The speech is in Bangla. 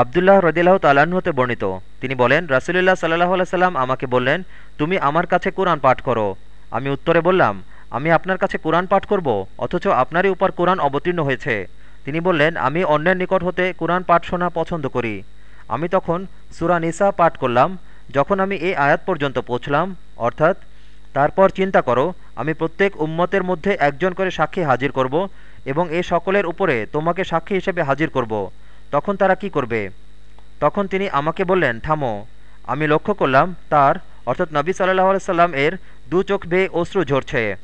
আবদুল্লাহ রদিল্লাহ হতে বর্ণিত। তিনি বলেন, রাসুলুল্লাহ সাল্লাহ সাল্লাম আমাকে বললেন, তুমি আমার কাছে কোরআন পাঠ করো। আমি উত্তরে বললাম, আমি আপনার কাছে কোরআন পাঠ করব, অথচ আপনারই উপর কোরআন অবতীর্ণ হয়েছে। তিনি বললেন, আমি অন্যের নিকট হতে কোরআন পাঠ শোনা পছন্দ করি। আমি তখন সুরা নিসা পাঠ করলাম, যখন আমি এই আয়াত পর্যন্ত পৌঁছলাম, অর্থাৎ, তারপর চিন্তা করো, আমি প্রত্যেক উম্মতের মধ্যে একজন করে সাক্ষী হাজির করব এবং এ সকলের উপরে তোমাকে সাক্ষী হিসেবে হাজির করব। তখন তারা কি করবে? তখন তিনি আমাকে বললেন, থামো, আমি লক্ষ্য করলাম তার, অর্থাৎ নবী সাল্লাহ সাল্লাম এর দু চোখ বেয়ে অশ্রু ঝরছে।